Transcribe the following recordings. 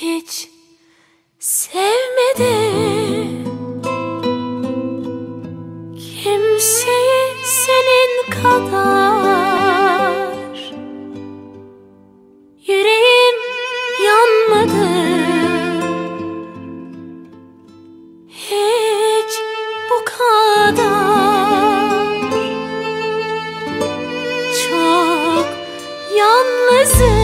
hiç sevmedim. Kimseyi senin kadar Yüreğim yanmadı. Hiç bu kadar Çok yalnızım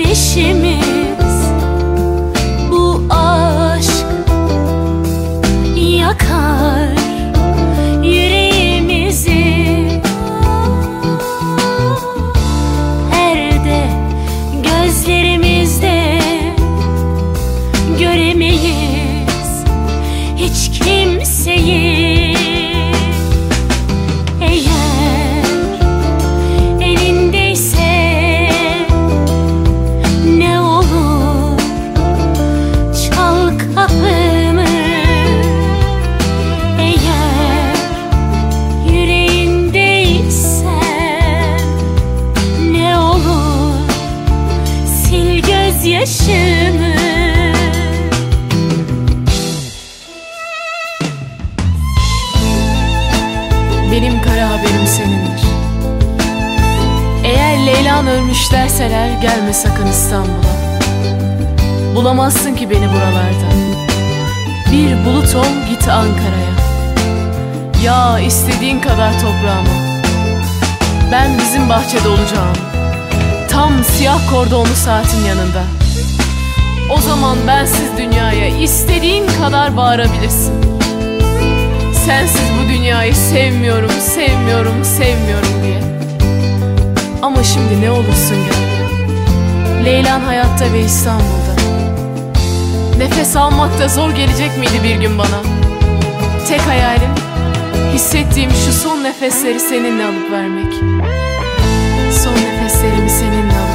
Güneşimiz. Bu aşk yakar yüreğimizi. Perde gözlerimizde göremeyiz hiç kimseyi gözyaşımı Benim kara haberim senindir. Eğer Leylan ölmüş derseler gelme sakın İstanbul'a. Bulamazsın ki beni buralarda. Bir bulut ol git Ankara'ya. Ya istediğin kadar toprağıma. Ben bizim bahçede olacağım. Tam siyah kordonlu saatin yanında. O zaman bensiz dünyaya istediğin kadar bağırabilirsin. Sensiz bu dünyayı sevmiyorum, sevmiyorum, sevmiyorum diye. Ama şimdi ne olursun gel. Leylan hayatta ve İstanbul'da. Nefes almak da zor gelecek miydi bir gün bana? Tek hayalim hissettiğim şu son nefesleri seninle alıp vermek. Hislerimi seninle